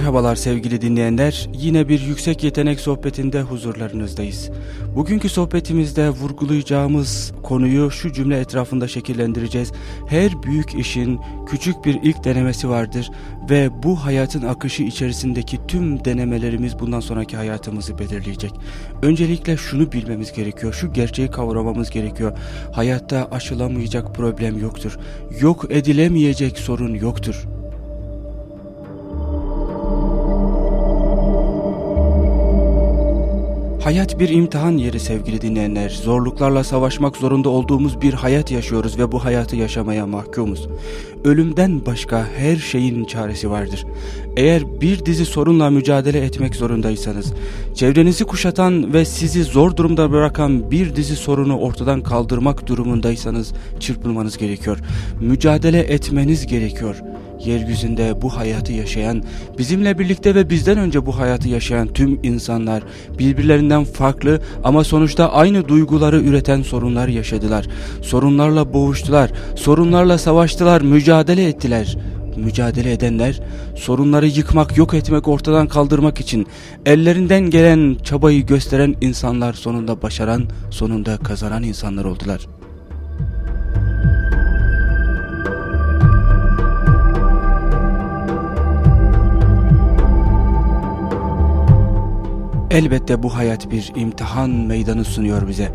Merhabalar sevgili dinleyenler. Yine bir yüksek yetenek sohbetinde huzurlarınızdayız. Bugünkü sohbetimizde vurgulayacağımız konuyu şu cümle etrafında şekillendireceğiz. Her büyük işin küçük bir ilk denemesi vardır ve bu hayatın akışı içerisindeki tüm denemelerimiz bundan sonraki hayatımızı belirleyecek. Öncelikle şunu bilmemiz gerekiyor, şu gerçeği kavramamız gerekiyor. Hayatta aşılamayacak problem yoktur. Yok edilemeyecek sorun yoktur. Hayat bir imtihan yeri sevgili dinleyenler. Zorluklarla savaşmak zorunda olduğumuz bir hayat yaşıyoruz ve bu hayatı yaşamaya mahkumuz. Ölümden başka her şeyin çaresi vardır. Eğer bir dizi sorunla mücadele etmek zorundaysanız, çevrenizi kuşatan ve sizi zor durumda bırakan bir dizi sorunu ortadan kaldırmak durumundaysanız çırpınmanız gerekiyor. Mücadele etmeniz gerekiyor yeryüzünde bu hayatı yaşayan, bizimle birlikte ve bizden önce bu hayatı yaşayan tüm insanlar birbirlerinden farklı ama sonuçta aynı duyguları üreten sorunlar yaşadılar. Sorunlarla boğuştular, sorunlarla savaştılar, mücadele ettiler. Mücadele edenler sorunları yıkmak, yok etmek, ortadan kaldırmak için ellerinden gelen çabayı gösteren insanlar sonunda başaran, sonunda kazanan insanlar oldular.'' Elbette bu hayat bir imtihan meydanı sunuyor bize.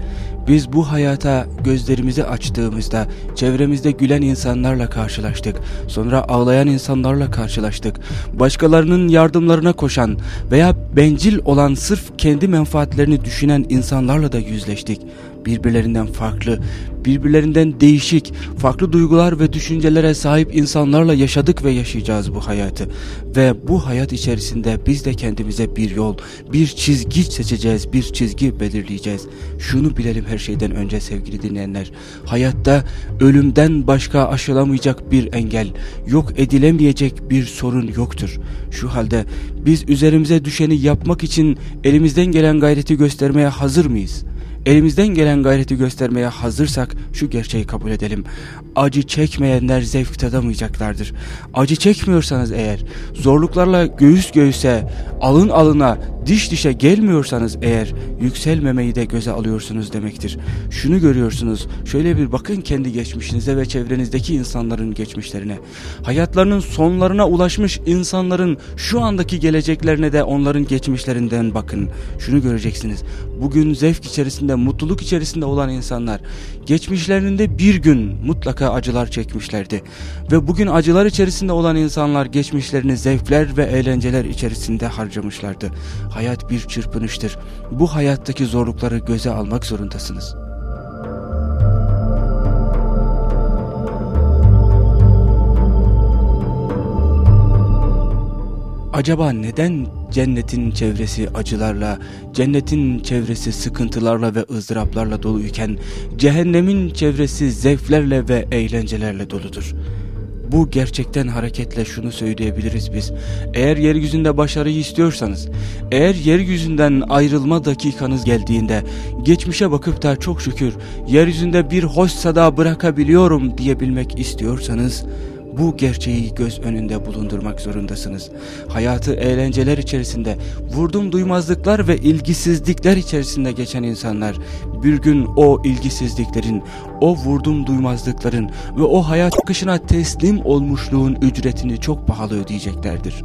Biz bu hayata gözlerimizi açtığımızda çevremizde gülen insanlarla karşılaştık. Sonra ağlayan insanlarla karşılaştık. Başkalarının yardımlarına koşan veya bencil olan sırf kendi menfaatlerini düşünen insanlarla da yüzleştik birbirlerinden farklı, birbirlerinden değişik, farklı duygular ve düşüncelere sahip insanlarla yaşadık ve yaşayacağız bu hayatı. Ve bu hayat içerisinde biz de kendimize bir yol, bir çizgi seçeceğiz, bir çizgi belirleyeceğiz. Şunu bilelim her şeyden önce sevgili dinleyenler. Hayatta ölümden başka aşılamayacak bir engel, yok edilemeyecek bir sorun yoktur. Şu halde biz üzerimize düşeni yapmak için elimizden gelen gayreti göstermeye hazır mıyız? Elimizden gelen gayreti göstermeye hazırsak şu gerçeği kabul edelim. Acı çekmeyenler zevk tadamayacaklardır. Acı çekmiyorsanız eğer, zorluklarla göğüs göğüse, alın alına, diş dişe gelmiyorsanız eğer, yükselmemeyi de göze alıyorsunuz demektir. Şunu görüyorsunuz, şöyle bir bakın kendi geçmişinize ve çevrenizdeki insanların geçmişlerine. Hayatlarının sonlarına ulaşmış insanların şu andaki geleceklerine de onların geçmişlerinden bakın. Şunu göreceksiniz, bugün zevk içerisinde mutluluk içerisinde olan insanlar geçmişlerinde bir gün mutlaka acılar çekmişlerdi. Ve bugün acılar içerisinde olan insanlar geçmişlerini zevkler ve eğlenceler içerisinde harcamışlardı. Hayat bir çırpınıştır. Bu hayattaki zorlukları göze almak zorundasınız.'' Acaba neden cennetin çevresi acılarla, cennetin çevresi sıkıntılarla ve ızdıraplarla doluyken cehennemin çevresi zevklerle ve eğlencelerle doludur? Bu gerçekten hareketle şunu söyleyebiliriz biz. Eğer yeryüzünde başarıyı istiyorsanız, eğer yeryüzünden ayrılma dakikanız geldiğinde, geçmişe bakıp da çok şükür yeryüzünde bir hoş sada bırakabiliyorum diyebilmek istiyorsanız, bu gerçeği göz önünde bulundurmak zorundasınız. Hayatı eğlenceler içerisinde, vurdum duymazlıklar ve ilgisizlikler içerisinde geçen insanlar bir gün o ilgisizliklerin, o vurdum duymazlıkların ve o hayat akışına teslim olmuşluğun ücretini çok pahalı ödeyeceklerdir.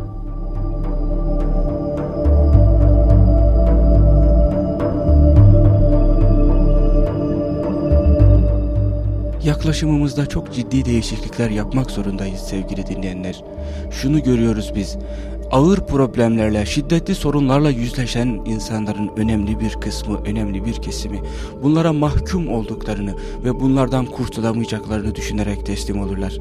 Yaklaşımımızda çok ciddi değişiklikler yapmak zorundayız sevgili dinleyenler. Şunu görüyoruz biz. Ağır problemlerle, şiddetli sorunlarla yüzleşen insanların önemli bir kısmı, önemli bir kesimi bunlara mahkum olduklarını ve bunlardan kurtulamayacaklarını düşünerek teslim olurlar.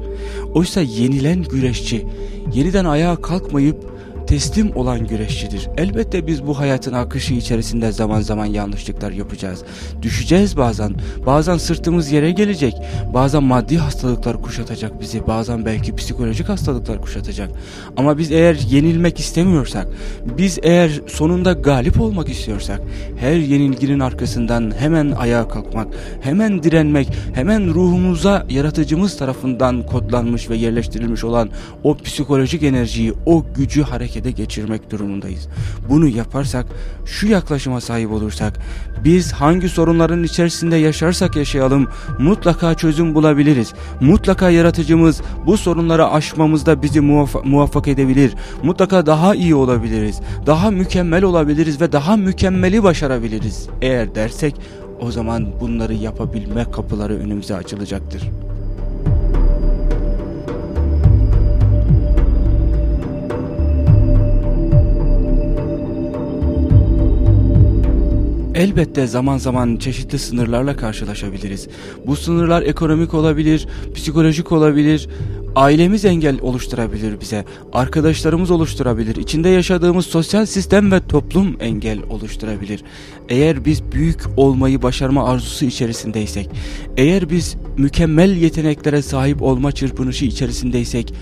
Oysa yenilen güreşçi yeniden ayağa kalkmayıp teslim olan güreşçidir. Elbette biz bu hayatın akışı içerisinde zaman zaman yanlışlıklar yapacağız. Düşeceğiz bazen. Bazen sırtımız yere gelecek. Bazen maddi hastalıklar kuşatacak bizi. Bazen belki psikolojik hastalıklar kuşatacak. Ama biz eğer yenilmek istemiyorsak, biz eğer sonunda galip olmak istiyorsak, her yenilginin arkasından hemen ayağa kalkmak, hemen direnmek, hemen ruhumuza yaratıcımız tarafından kodlanmış ve yerleştirilmiş olan o psikolojik enerjiyi, o gücü hareket harekete geçirmek durumundayız. Bunu yaparsak, şu yaklaşıma sahip olursak, biz hangi sorunların içerisinde yaşarsak yaşayalım mutlaka çözüm bulabiliriz. Mutlaka yaratıcımız bu sorunları aşmamızda bizi muvaff muvaffak edebilir. Mutlaka daha iyi olabiliriz. Daha mükemmel olabiliriz ve daha mükemmeli başarabiliriz. Eğer dersek o zaman bunları yapabilme kapıları önümüze açılacaktır. Elbette zaman zaman çeşitli sınırlarla karşılaşabiliriz. Bu sınırlar ekonomik olabilir, psikolojik olabilir, ailemiz engel oluşturabilir bize, arkadaşlarımız oluşturabilir, içinde yaşadığımız sosyal sistem ve toplum engel oluşturabilir. Eğer biz büyük olmayı başarma arzusu içerisindeysek, eğer biz mükemmel yeteneklere sahip olma çırpınışı içerisindeysek,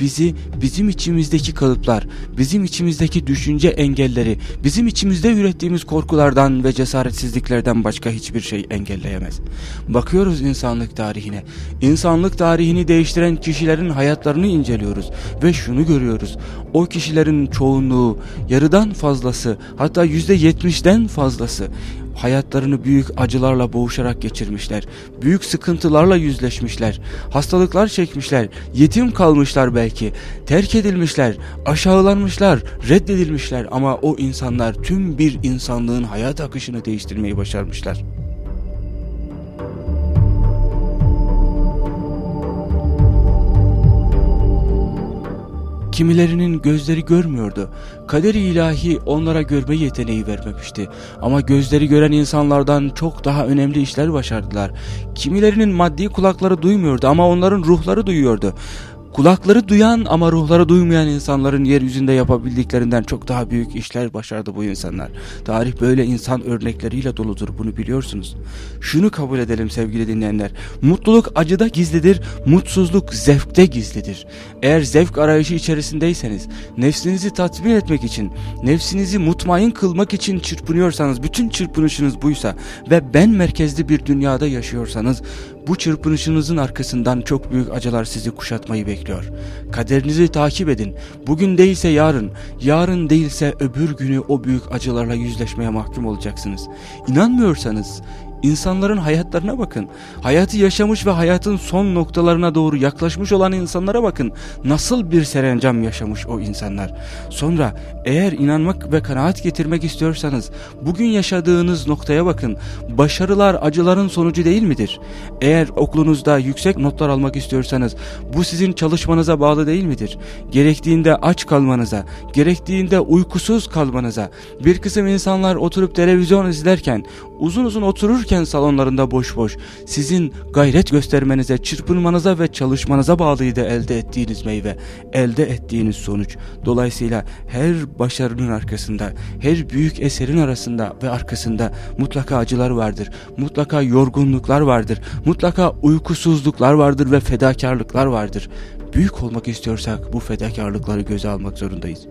bizi bizim içimizdeki kalıplar, bizim içimizdeki düşünce engelleri, bizim içimizde ürettiğimiz korkulardan ve cesaretsizliklerden başka hiçbir şey engelleyemez. Bakıyoruz insanlık tarihine. İnsanlık tarihini değiştiren kişilerin hayatlarını inceliyoruz ve şunu görüyoruz. O kişilerin çoğunluğu, yarıdan fazlası, hatta yüzde yetmişten fazlası hayatlarını büyük acılarla boğuşarak geçirmişler. Büyük sıkıntılarla yüzleşmişler. Hastalıklar çekmişler. Yetim kalmışlar belki. Terk edilmişler. Aşağılanmışlar. Reddedilmişler. Ama o insanlar tüm bir insanlığın hayat akışını değiştirmeyi başarmışlar. Kimilerinin gözleri görmüyordu. Kaderi ilahi onlara görme yeteneği vermemişti. Ama gözleri gören insanlardan çok daha önemli işler başardılar. Kimilerinin maddi kulakları duymuyordu ama onların ruhları duyuyordu. Kulakları duyan ama ruhları duymayan insanların yeryüzünde yapabildiklerinden çok daha büyük işler başardı bu insanlar. Tarih böyle insan örnekleriyle doludur bunu biliyorsunuz. Şunu kabul edelim sevgili dinleyenler. Mutluluk acıda gizlidir, mutsuzluk zevkte gizlidir. Eğer zevk arayışı içerisindeyseniz, nefsinizi tatmin etmek için, nefsinizi mutmain kılmak için çırpınıyorsanız, bütün çırpınışınız buysa ve ben merkezli bir dünyada yaşıyorsanız, bu çırpınışınızın arkasından çok büyük acılar sizi kuşatmayı bekliyor. Kaderinizi takip edin. Bugün değilse yarın, yarın değilse öbür günü o büyük acılarla yüzleşmeye mahkum olacaksınız. İnanmıyorsanız İnsanların hayatlarına bakın. Hayatı yaşamış ve hayatın son noktalarına doğru yaklaşmış olan insanlara bakın. Nasıl bir serencam yaşamış o insanlar. Sonra eğer inanmak ve kanaat getirmek istiyorsanız bugün yaşadığınız noktaya bakın. Başarılar acıların sonucu değil midir? Eğer okulunuzda yüksek notlar almak istiyorsanız bu sizin çalışmanıza bağlı değil midir? Gerektiğinde aç kalmanıza, gerektiğinde uykusuz kalmanıza. Bir kısım insanlar oturup televizyon izlerken uzun uzun otururken salonlarında boş boş sizin gayret göstermenize, çırpınmanıza ve çalışmanıza bağlıydı elde ettiğiniz meyve, elde ettiğiniz sonuç. Dolayısıyla her başarının arkasında, her büyük eserin arasında ve arkasında mutlaka acılar vardır. Mutlaka yorgunluklar vardır. Mutlaka uykusuzluklar vardır ve fedakarlıklar vardır. Büyük olmak istiyorsak bu fedakarlıkları göze almak zorundayız.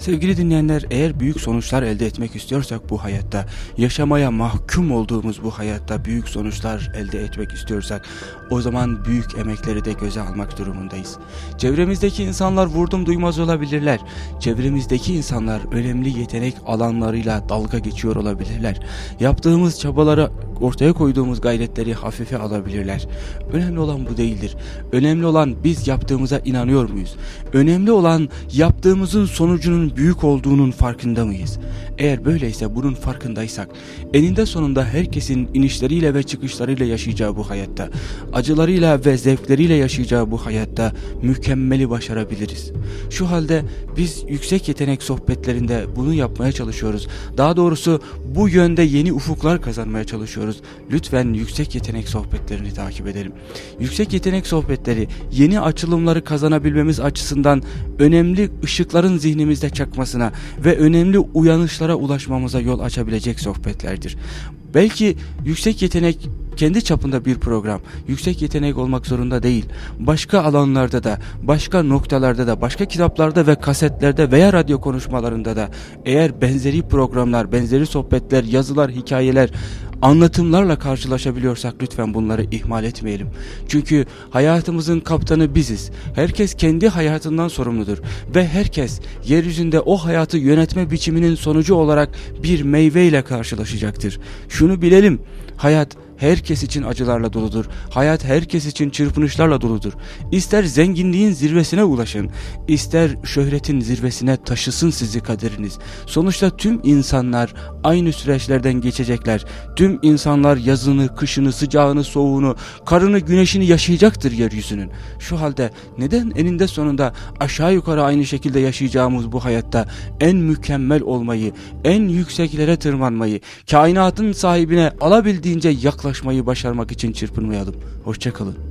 Sevgili dinleyenler eğer büyük sonuçlar elde etmek istiyorsak bu hayatta, yaşamaya mahkum olduğumuz bu hayatta büyük sonuçlar elde etmek istiyorsak o zaman büyük emekleri de göze almak durumundayız. Çevremizdeki insanlar vurdum duymaz olabilirler. Çevremizdeki insanlar önemli yetenek alanlarıyla dalga geçiyor olabilirler. Yaptığımız çabalara ortaya koyduğumuz gayretleri hafife alabilirler. Önemli olan bu değildir. Önemli olan biz yaptığımıza inanıyor muyuz? Önemli olan yaptığımızın sonucunun büyük olduğunun farkında mıyız? Eğer böyleyse bunun farkındaysak eninde sonunda herkesin inişleriyle ve çıkışlarıyla yaşayacağı bu hayatta acılarıyla ve zevkleriyle yaşayacağı bu hayatta mükemmeli başarabiliriz. Şu halde biz yüksek yetenek sohbetlerinde bunu yapmaya çalışıyoruz. Daha doğrusu bu yönde yeni ufuklar kazanmaya çalışıyoruz. Lütfen yüksek yetenek sohbetlerini takip edelim. Yüksek yetenek sohbetleri yeni açılımları kazanabilmemiz açısından önemli ışıkların zihnimizde çakmasına ve önemli uyanışlara ulaşmamıza yol açabilecek sohbetlerdir. Belki yüksek yetenek kendi çapında bir program. Yüksek yetenek olmak zorunda değil. Başka alanlarda da, başka noktalarda da, başka kitaplarda ve kasetlerde veya radyo konuşmalarında da eğer benzeri programlar, benzeri sohbetler, yazılar, hikayeler anlatımlarla karşılaşabiliyorsak lütfen bunları ihmal etmeyelim. Çünkü hayatımızın kaptanı biziz. Herkes kendi hayatından sorumludur ve herkes yeryüzünde o hayatı yönetme biçiminin sonucu olarak bir meyveyle karşılaşacaktır. Şunu bilelim, hayat herkes için acılarla doludur. Hayat herkes için çırpınışlarla doludur. İster zenginliğin zirvesine ulaşın, ister şöhretin zirvesine taşısın sizi kaderiniz. Sonuçta tüm insanlar aynı süreçlerden geçecekler. Tüm insanlar yazını, kışını, sıcağını, soğuğunu, karını, güneşini yaşayacaktır yeryüzünün. Şu halde neden eninde sonunda aşağı yukarı aynı şekilde yaşayacağımız bu hayatta en mükemmel olmayı, en yükseklere tırmanmayı, kainatın sahibine alabildiğince yaklaşmayı başarmak için çırpınmayalım. Hoşçakalın.